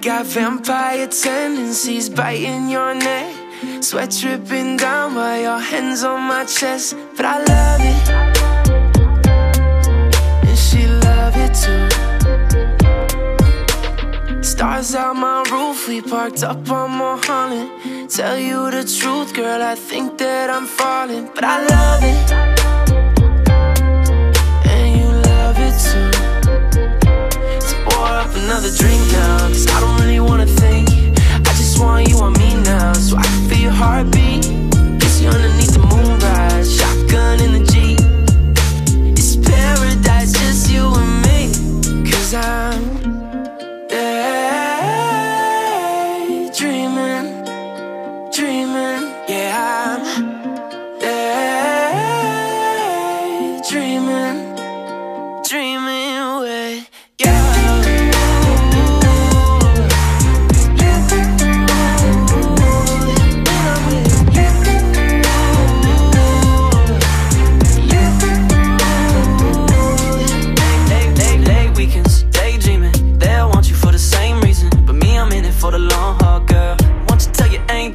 got vampire tendencies biting your neck. Sweat dripping down while your hands on my chest. But I love it. And she love it too. Stars out my roof, we parked up on Mulholland. Tell you the truth, girl, I think that I'm falling. But I love it.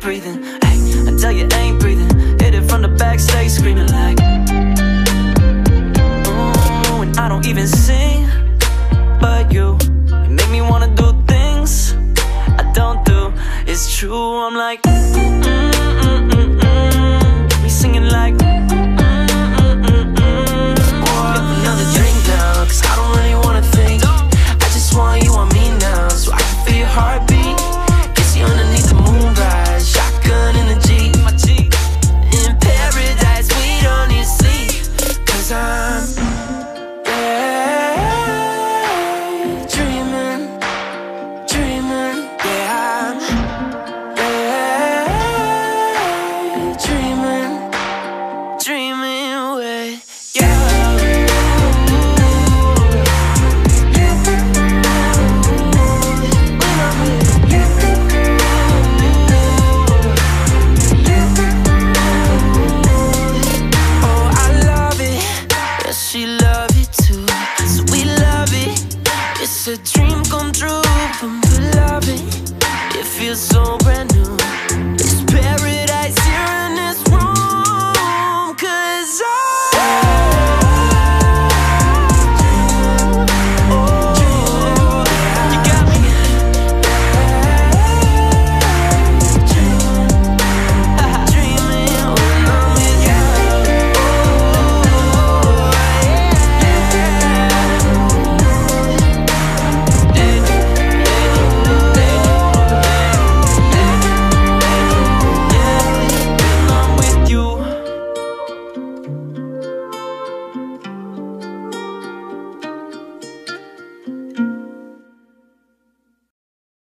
Breathing? Hey, I tell you ain't breathing. Hit it from the back, stay screaming like. Ooh, and I don't even sing, but you, you make me wanna do things I don't do. It's true, I'm like. A dream come true. We love it. Feels so